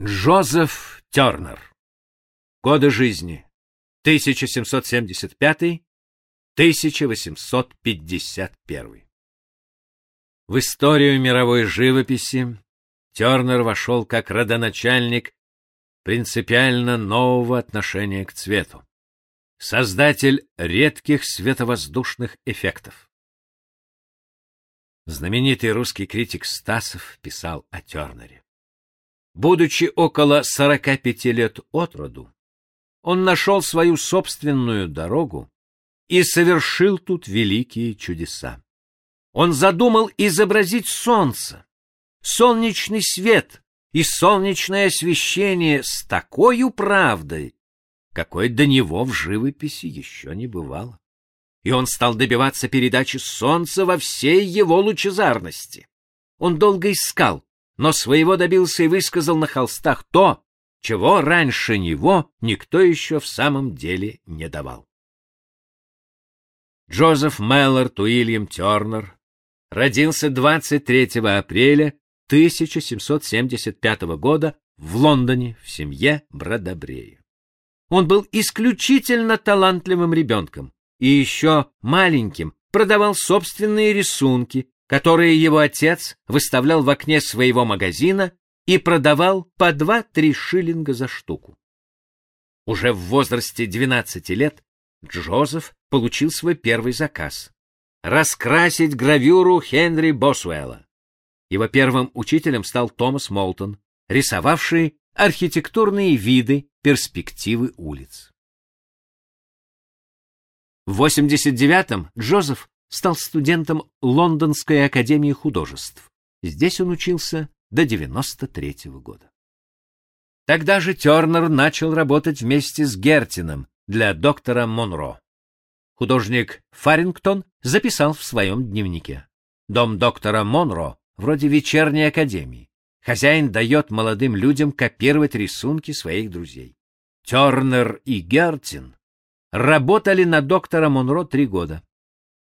Джозеф Тернер. Годы жизни 1775-1851. В историю мировой живописи Тернер вошел как родоначальник принципиально нового отношения к цвету, создатель редких световоздушных эффектов. Знаменитый русский критик Стасов писал о Тернере. Будучи около 45 лет от роду, он нашел свою собственную дорогу и совершил тут великие чудеса. Он задумал изобразить солнце, солнечный свет и солнечное освещение с такой правдой, какой до него в живописи еще не бывало. И он стал добиваться передачи солнца во всей его лучезарности. Он долго искал, но своего добился и высказал на холстах то, чего раньше него никто еще в самом деле не давал. Джозеф Меллорд Уильям Тернер родился 23 апреля 1775 года в Лондоне в семье Бродобрея. Он был исключительно талантливым ребенком и еще маленьким продавал собственные рисунки, которые его отец выставлял в окне своего магазина и продавал по 2-3 шиллинга за штуку. Уже в возрасте 12 лет Джозеф получил свой первый заказ — раскрасить гравюру Хенри Босуэлла. Его первым учителем стал Томас Молтон, рисовавший архитектурные виды, перспективы улиц. В 89-м Джозеф стал студентом Лондонской академии художеств. Здесь он учился до 93 -го года. Тогда же Тернер начал работать вместе с Гертином для доктора Монро. Художник Фарингтон записал в своем дневнике. Дом доктора Монро вроде вечерней академии. Хозяин дает молодым людям копировать рисунки своих друзей. Тернер и Гертин работали на доктора Монро три года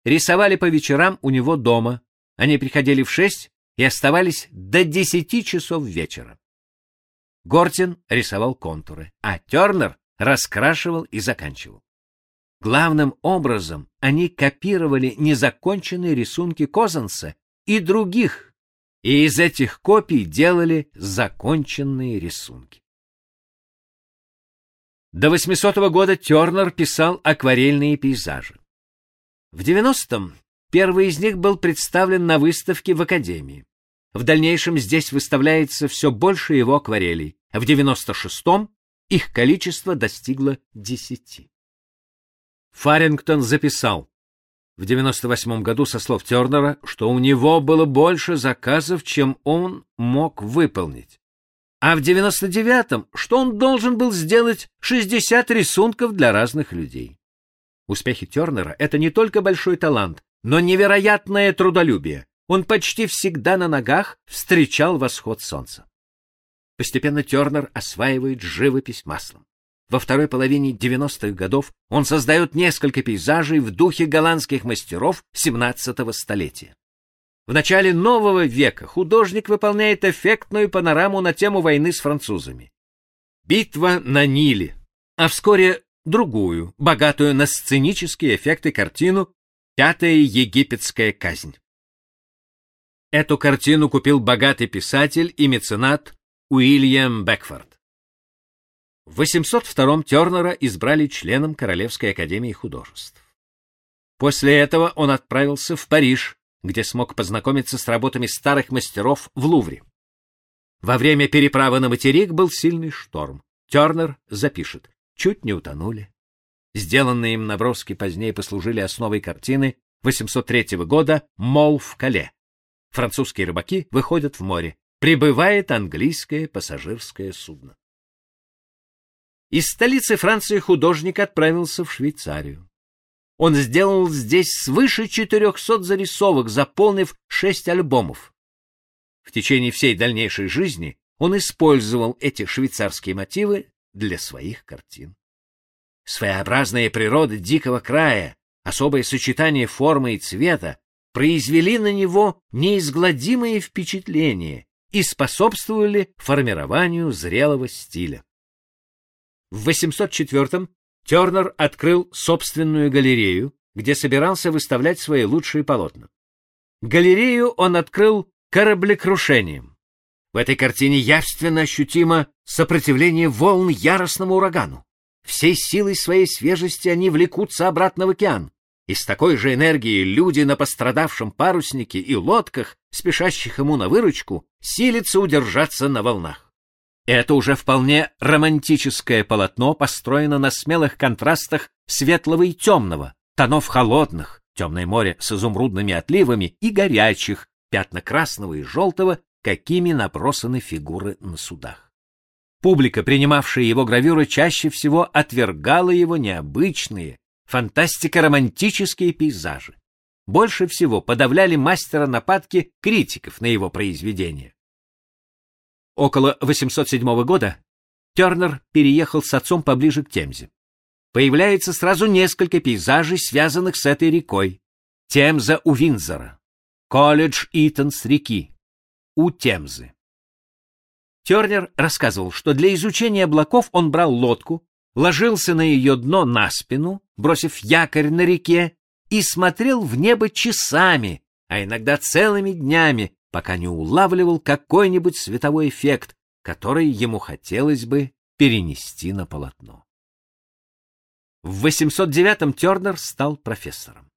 рисовали по вечерам у него дома. Они приходили в шесть и оставались до десяти часов вечера. Гортин рисовал контуры, а Тернер раскрашивал и заканчивал. Главным образом они копировали незаконченные рисунки Козанса и других, и из этих копий делали законченные рисунки. До 800 года Тернер писал акварельные пейзажи. В 90-м первый из них был представлен на выставке в Академии. В дальнейшем здесь выставляется все больше его акварелей, в 96-м их количество достигло 10. Фарингтон записал в 98 году со слов Тернера, что у него было больше заказов, чем он мог выполнить. А в 99-м, что он должен был сделать 60 рисунков для разных людей. Успехи Тернера — это не только большой талант, но невероятное трудолюбие. Он почти всегда на ногах встречал восход солнца. Постепенно Тернер осваивает живопись маслом. Во второй половине 90-х годов он создает несколько пейзажей в духе голландских мастеров 17-го столетия. В начале нового века художник выполняет эффектную панораму на тему войны с французами. Битва на Ниле, а вскоре другую, богатую на сценические эффекты картину «Пятая египетская казнь». Эту картину купил богатый писатель и меценат Уильям Бекфорд. В 802-м Тернера избрали членом Королевской академии художеств. После этого он отправился в Париж, где смог познакомиться с работами старых мастеров в Лувре. Во время переправы на материк был сильный шторм. Тернер запишет чуть не утонули. Сделанные им наброски позднее послужили основой картины 803 года «Мол в Кале». Французские рыбаки выходят в море. Прибывает английское пассажирское судно. Из столицы Франции художник отправился в Швейцарию. Он сделал здесь свыше 400 зарисовок, заполнив шесть альбомов. В течение всей дальнейшей жизни он использовал эти швейцарские мотивы для своих картин. Своеобразная природа дикого края, особое сочетание формы и цвета произвели на него неизгладимое впечатление и способствовали формированию зрелого стиля. В 804-м Тернер открыл собственную галерею, где собирался выставлять свои лучшие полотна. Галерею он открыл кораблекрушением. В этой картине явственно ощутимо сопротивление волн яростному урагану. Всей силой своей свежести они влекутся обратно в океан. И с такой же энергией люди на пострадавшем паруснике и лодках, спешащих ему на выручку, силятся удержаться на волнах. Это уже вполне романтическое полотно построено на смелых контрастах светлого и темного, тонов холодных, темное море с изумрудными отливами и горячих, пятна красного и желтого, какими набросаны фигуры на судах. Публика, принимавшая его гравюры, чаще всего отвергала его необычные, фантастико-романтические пейзажи. Больше всего подавляли мастера нападки критиков на его произведения. Около 807 года Тернер переехал с отцом поближе к Темзе. Появляется сразу несколько пейзажей, связанных с этой рекой. Темза у Винзора, колледж Итон с реки, у Темзы. Тернер рассказывал, что для изучения облаков он брал лодку, ложился на ее дно на спину, бросив якорь на реке, и смотрел в небо часами, а иногда целыми днями, пока не улавливал какой-нибудь световой эффект, который ему хотелось бы перенести на полотно. В 809-м Тернер стал профессором.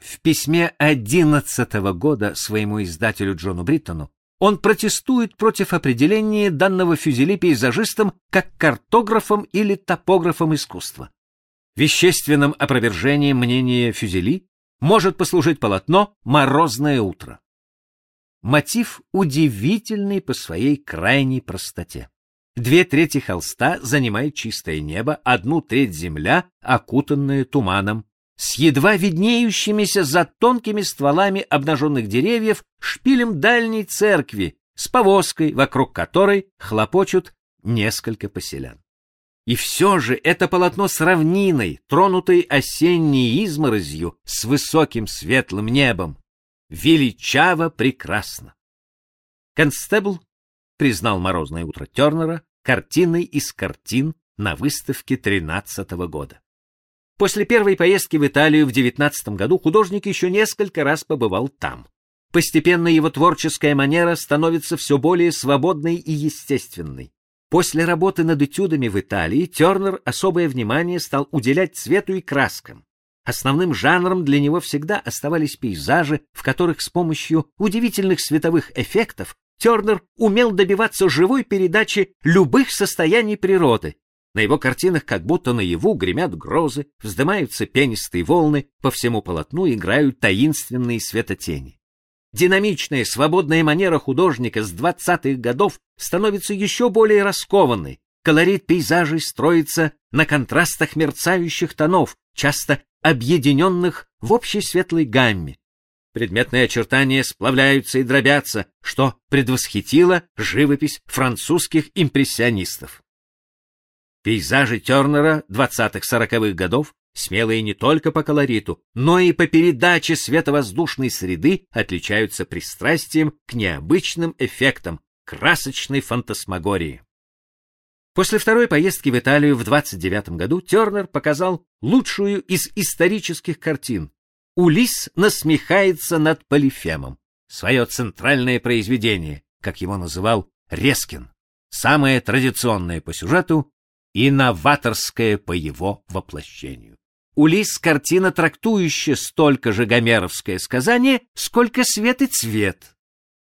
В письме 11 -го года своему издателю Джону Бриттону он протестует против определения данного Фюзели пейзажистом как картографом или топографом искусства. Вещественным опровержением мнения Фюзели может послужить полотно «Морозное утро». Мотив удивительный по своей крайней простоте. Две трети холста занимает чистое небо, одну треть земля, окутанная туманом, с едва виднеющимися за тонкими стволами обнаженных деревьев шпилем дальней церкви, с повозкой, вокруг которой хлопочут несколько поселян. И все же это полотно с равниной, тронутой осенней изморозью, с высоким светлым небом, величаво прекрасно. Констебл признал «Морозное утро» Тернера картиной из картин на выставке 13 -го года. После первой поездки в Италию в 19 году художник еще несколько раз побывал там. Постепенно его творческая манера становится все более свободной и естественной. После работы над этюдами в Италии Тернер особое внимание стал уделять цвету и краскам. Основным жанром для него всегда оставались пейзажи, в которых с помощью удивительных световых эффектов Тернер умел добиваться живой передачи любых состояний природы, на его картинах как будто наяву гремят грозы, вздымаются пенистые волны, по всему полотну играют таинственные светотени. Динамичная, свободная манера художника с двадцатых годов становится еще более раскованной. Колорит пейзажей строится на контрастах мерцающих тонов, часто объединенных в общей светлой гамме. Предметные очертания сплавляются и дробятся, что предвосхитило живопись французских импрессионистов. Пейзажи Тернера 20-40-х годов смелые не только по колориту, но и по передаче световоздушной среды отличаются пристрастием к необычным эффектам, красочной фантасмагории. После второй поездки в Италию в 29 году Тернер показал лучшую из исторических картин. Улис насмехается над Полифемом. Свое центральное произведение, как его называл Рескин, самое традиционное по сюжету и новаторское по его воплощению. Улис — картина, трактующая столько же гомеровское сказание, сколько свет и цвет.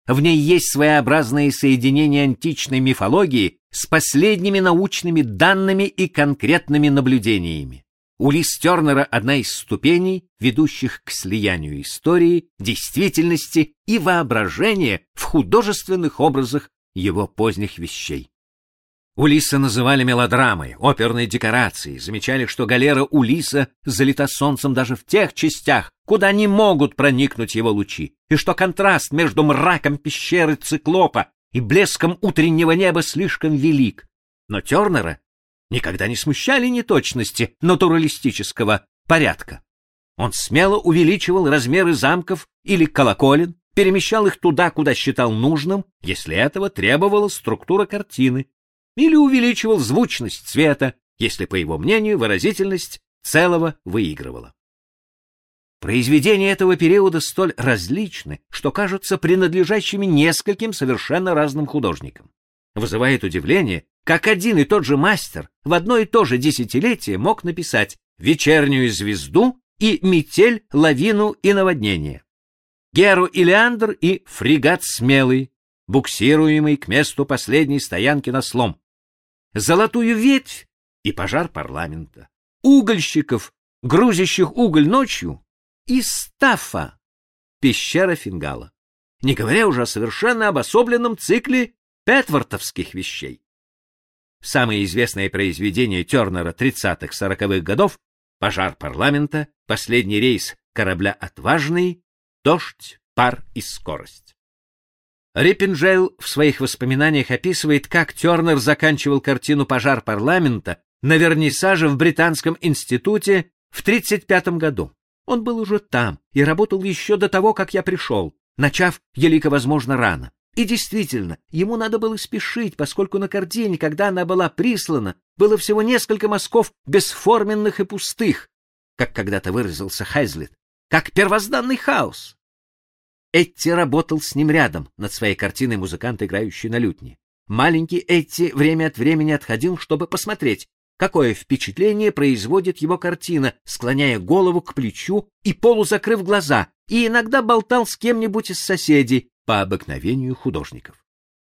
В ней есть своеобразное соединение античной мифологии с последними научными данными и конкретными наблюдениями. Улис Тернера — одна из ступеней, ведущих к слиянию истории, действительности и воображения в художественных образах его поздних вещей. Улиса называли мелодрамой, оперной декорацией, замечали, что галера Улиса залита солнцем даже в тех частях, куда не могут проникнуть его лучи, и что контраст между мраком пещеры циклопа и блеском утреннего неба слишком велик. Но Тернера никогда не смущали неточности натуралистического порядка. Он смело увеличивал размеры замков или колоколен, перемещал их туда, куда считал нужным, если этого требовала структура картины, или увеличивал звучность цвета, если, по его мнению, выразительность целого выигрывала. Произведения этого периода столь различны, что кажутся принадлежащими нескольким совершенно разным художникам. Вызывает удивление, как один и тот же мастер в одно и то же десятилетие мог написать «Вечернюю звезду» и «Метель, лавину и наводнение». Геру и Леандр и фрегат смелый, буксируемый к месту последней стоянки на слом. Золотую ветвь и пожар парламента. Угольщиков, грузящих уголь ночью, и стафа, пещера Фингала. Не говоря уже о совершенно обособленном цикле петвортовских вещей. Самые известные произведения Тернера 30-40-х годов «Пожар парламента», «Последний рейс корабля «Отважный», дождь, пар и скорость. Риппенджейл в своих воспоминаниях описывает, как Тернер заканчивал картину «Пожар парламента» на вернисаже в Британском институте в 1935 году. Он был уже там и работал еще до того, как я пришел, начав, елико возможно, рано. И действительно, ему надо было спешить, поскольку на картине, когда она была прислана, было всего несколько мазков бесформенных и пустых, как когда-то выразился Хайзлет, как первозданный хаос. Этти работал с ним рядом над своей картиной музыкант, играющий на лютне. Маленький Этти время от времени отходил, чтобы посмотреть, какое впечатление производит его картина, склоняя голову к плечу и полузакрыв глаза, и иногда болтал с кем-нибудь из соседей по обыкновению художников.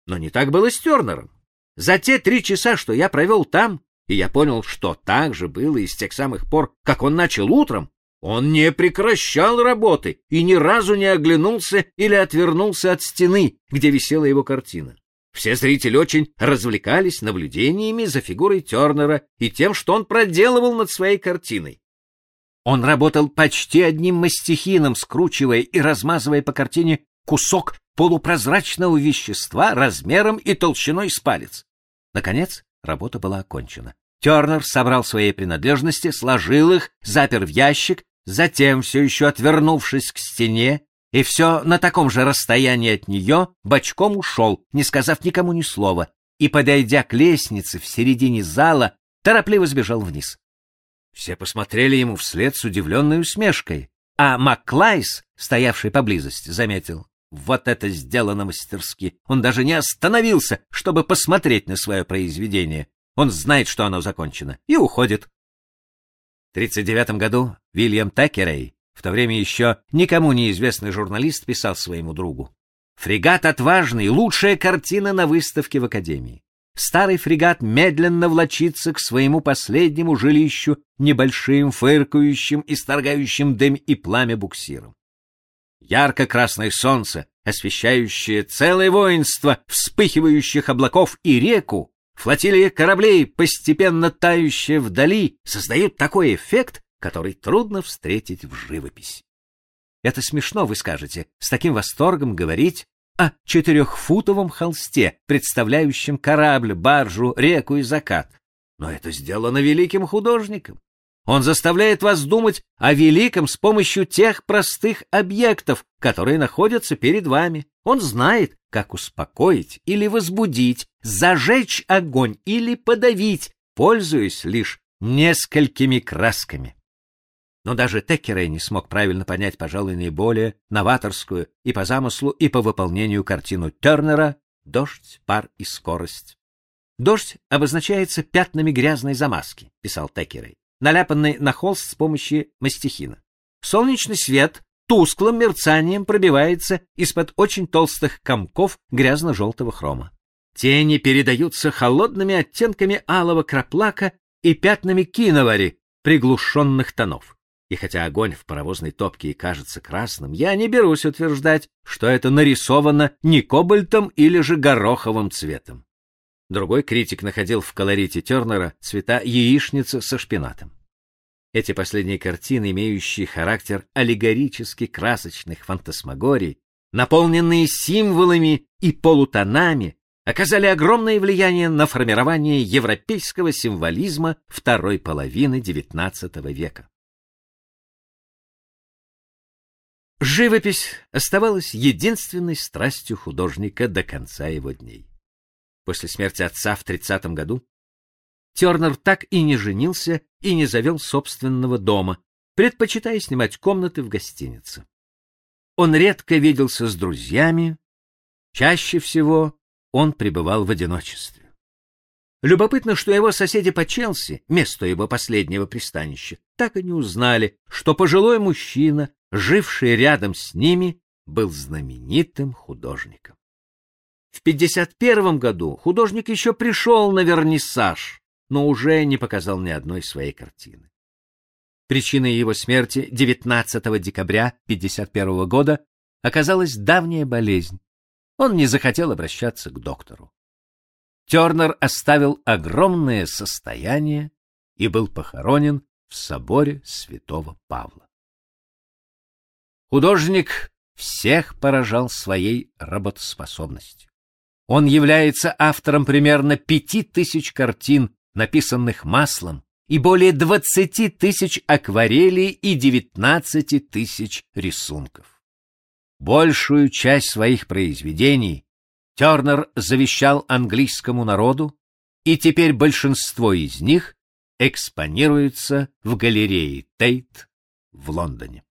Но не так было с Тернером. За те три часа, что я провел там, и я понял, что так же было и с тех самых пор, как он начал утром, он не прекращал работы и ни разу не оглянулся или отвернулся от стены, где висела его картина. Все зрители очень развлекались наблюдениями за фигурой Тернера и тем, что он проделывал над своей картиной. Он работал почти одним мастихином, скручивая и размазывая по картине кусок полупрозрачного вещества размером и толщиной с палец. Наконец, работа была окончена. Тернер собрал свои принадлежности, сложил их, запер в ящик Затем, все еще отвернувшись к стене, и все на таком же расстоянии от нее, бочком ушел, не сказав никому ни слова, и, подойдя к лестнице в середине зала, торопливо сбежал вниз. Все посмотрели ему вслед с удивленной усмешкой, а Маклайс, стоявший поблизости, заметил. Вот это сделано мастерски. Он даже не остановился, чтобы посмотреть на свое произведение. Он знает, что оно закончено, и уходит. 1939 году Вильям Текерей, в то время еще никому неизвестный журналист, писал своему другу. «Фрегат отважный, лучшая картина на выставке в Академии. Старый фрегат медленно влочится к своему последнему жилищу небольшим, фыркающим, исторгающим дым и пламя буксиром. Ярко-красное солнце, освещающее целое воинство вспыхивающих облаков и реку, Флотилия кораблей, постепенно тающая вдали, создают такой эффект, который трудно встретить в живописи. Это смешно, вы скажете, с таким восторгом говорить о четырехфутовом холсте, представляющем корабль, баржу, реку и закат. Но это сделано великим художником. Он заставляет вас думать о великом с помощью тех простых объектов, которые находятся перед вами. Он знает, как успокоить или возбудить, зажечь огонь или подавить, пользуясь лишь несколькими красками. Но даже Теккерей не смог правильно понять, пожалуй, наиболее новаторскую и по замыслу, и по выполнению картину Тернера «Дождь, пар и скорость». «Дождь обозначается пятнами грязной замазки», — писал Теккерей, наляпанной на холст с помощью мастихина. Солнечный свет тусклым мерцанием пробивается из-под очень толстых комков грязно-желтого хрома. Тени передаются холодными оттенками алого краплака и пятнами киновари приглушенных тонов. И хотя огонь в паровозной топке и кажется красным, я не берусь утверждать, что это нарисовано не кобальтом или же гороховым цветом. Другой критик находил в колорите Тернера цвета яичницы со шпинатом. Эти последние картины, имеющие характер аллегорически красочных фантасмагорий, наполненные символами и полутонами, оказали огромное влияние на формирование европейского символизма второй половины XIX века. Живопись оставалась единственной страстью художника до конца его дней. После смерти отца в 30 году Тернер так и не женился и не завел собственного дома, предпочитая снимать комнаты в гостинице. Он редко виделся с друзьями, чаще всего он пребывал в одиночестве. Любопытно, что его соседи по Челси, место его последнего пристанища, так и не узнали, что пожилой мужчина, живший рядом с ними, был знаменитым художником. В 51 году художник еще пришел на вернисаж, но уже не показал ни одной своей картины. Причиной его смерти 19 декабря 51 года оказалась давняя болезнь. Он не захотел обращаться к доктору. Тернер оставил огромное состояние и был похоронен в соборе Святого Павла. Художник всех поражал своей работоспособностью. Он является автором примерно пяти тысяч картин, написанных маслом, и более 20 тысяч акварелей и 19 тысяч рисунков. Большую часть своих произведений Тернер завещал английскому народу, и теперь большинство из них экспонируется в галерее Тейт в Лондоне.